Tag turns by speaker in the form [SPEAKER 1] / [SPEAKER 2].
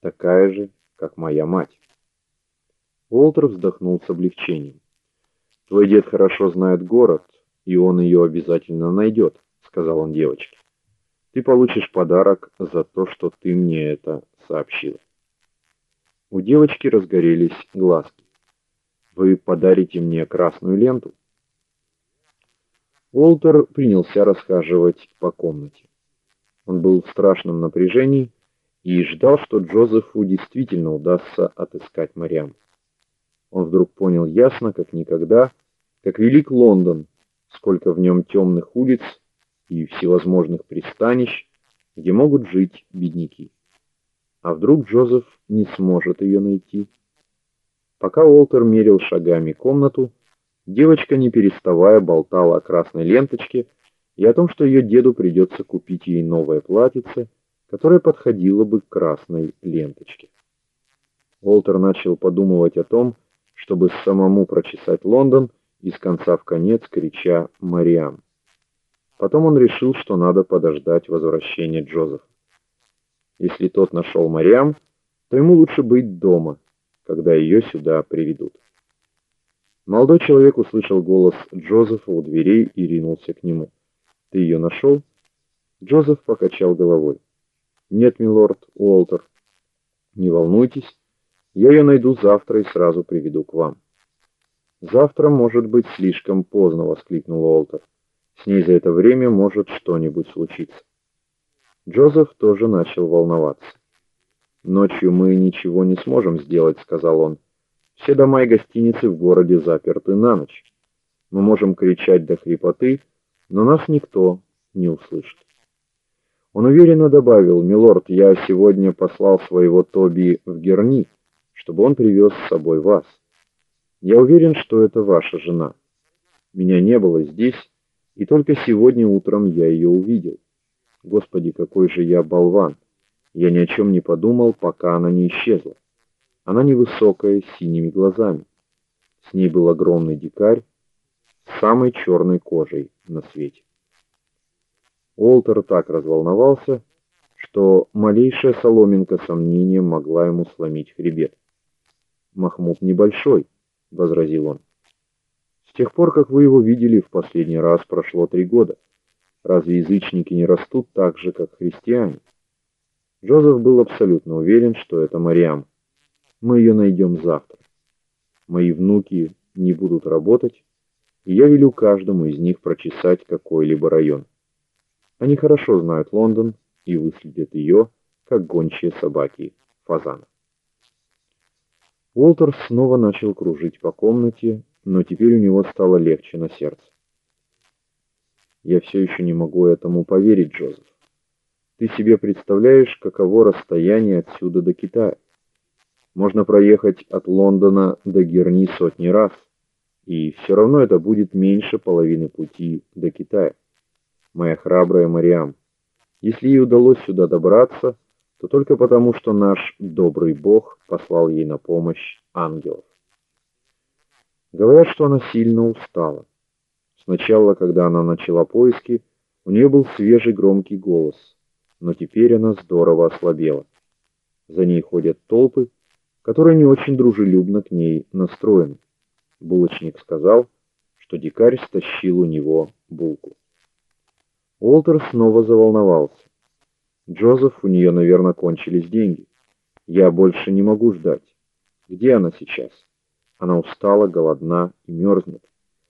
[SPEAKER 1] такая же, как моя мать. Уолтер вздохнул с облегчением. Твой дед хорошо знает город, и он ее обязательно найдет», — сказал он девочке. Ты получишь подарок за то, что ты мне это сообщила. У девочки разгорелись глазки. Вы подарите мне красную ленту? Уолтер принялся расхаживать по комнате. Он был в страшном напряжении и ждал, что Джозефу действительно удастся отыскать Мариам. Он вдруг понял ясно, как никогда, как велик Лондон, сколько в нем темных улиц и всевозможных пристанищ, где могут жить бедняки. А вдруг Джозеф не сможет ее найти? Пока Уолтер мерил шагами комнату, девочка не переставая болтала о красной ленточке и о том, что ее деду придется купить ей новое платьице, которое подходило бы к красной ленточке. Уолтер начал подумывать о том, чтобы самому прочесать Лондон из конца в конец, крича «Мариам!». Потом он решил, что надо подождать возвращения Джозефа. Если тот нашел Мариам, то ему лучше быть дома, когда ее сюда приведут. Молодой человек услышал голос Джозефа у дверей и ринулся к нему. «Ты ее нашел?» Джозеф покачал головой. «Нет, милорд Уолтер. Не волнуйтесь, я ее найду завтра и сразу приведу к вам». «Завтра может быть слишком поздно», — воскликнул Уолтер. «С ней за это время может что-нибудь случиться». Джозеф тоже начал волноваться. «Ночью мы ничего не сможем сделать», — сказал он. «Все дома и гостиницы в городе заперты на ночь. Мы можем кричать до хрипоты, но нас никто не услышит». Он уверенно добавил, «Милорд, я сегодня послал своего Тоби в Герни, чтобы он привез с собой вас». Я уверен, что это ваша жена. Меня не было здесь, и только сегодня утром я ее увидел. Господи, какой же я болван! Я ни о чем не подумал, пока она не исчезла. Она невысокая, с синими глазами. С ней был огромный дикарь с самой черной кожей на свете. Уолтер так разволновался, что малейшая соломинка сомнения могла ему сломить хребет. Махмуд небольшой, — возразил он. «С тех пор, как вы его видели в последний раз, прошло три года. Разве язычники не растут так же, как христиане?» Джозеф был абсолютно уверен, что это Мариам. Мы ее найдем завтра. Мои внуки не будут работать, и я велю каждому из них прочесать какой-либо район. Они хорошо знают Лондон и выследят ее, как гончие собаки фазана. Уолтер снова начал кружить по комнате, но теперь у него стало легче на сердце. Я все еще не могу этому поверить, Джозеф. Ты себе представляешь, каково расстояние отсюда до Китая? Можно проехать от Лондона до Герни сотни раз, и все равно это будет меньше половины пути до Китая. Моя храбрая Мариам, если ей удалось сюда добраться, то только потому, что наш добрый Бог послал ей на помощь ангелов. Говорят, что она сильно устала. Сначала, когда она начала поиски, у нее был свежий громкий голос, но теперь она здорово ослабела. За ней ходят толпы, которые не очень дружелюбно к ней настроены. Булочник сказал, что дикарь стащил у него булку. Уолтер снова заволновался. Джозеф, у нее, наверное, кончились деньги. Я больше не могу ждать. Где она сейчас? Она устала, голодна и мерзнет.